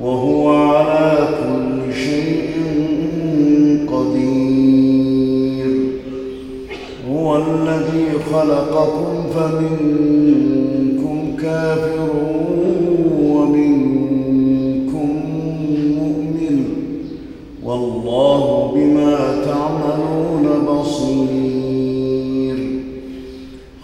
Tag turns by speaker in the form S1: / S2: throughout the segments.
S1: وهو على كل شيء قدير. هو الذي خلقكم فمنكم كافر ومنكم مؤمن. والله بما تعملون بصير.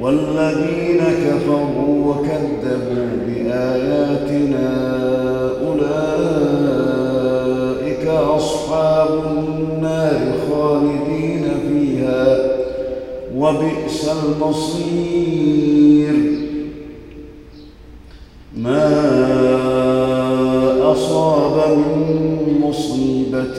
S1: والذين كفروا وكذبوا بآياتنا أولئك أصحاب النار خالدين فيها وبئس المصير. ما أصاب من مصيبة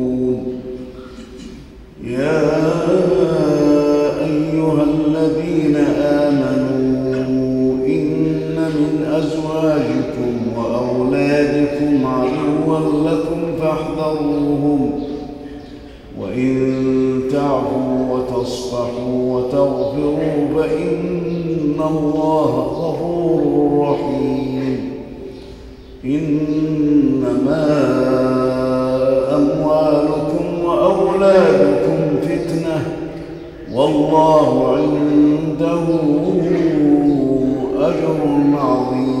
S1: فاحذروهم وإن تعفوا وتصفحوا وتغفروا فإن الله غفور رحيم. إنما أموالكم وأولادكم فتنة. والله عنده أجر عظيم.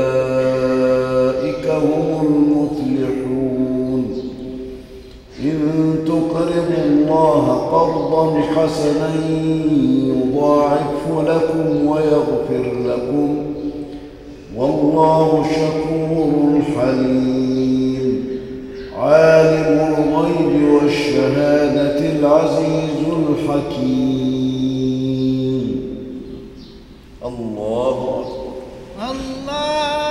S1: الله قرضا حسنا يضاعفه لكم ويغفر لكم. والله شكور حليم. عالم الغيب والشهادة العزيز الحكيم. الله أكبر.
S2: الله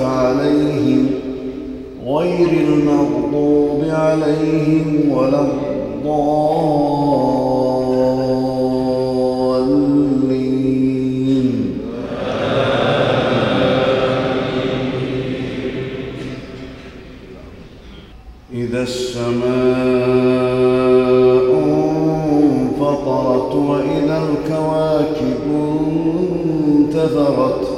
S1: عليهم غير المغضوب عليهم ولا الضالين. إذا السماء انفطرت وإذا الكواكب انتثرت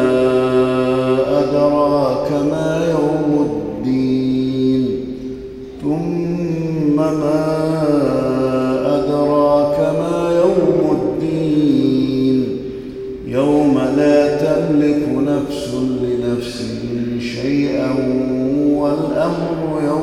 S1: الأمر يوم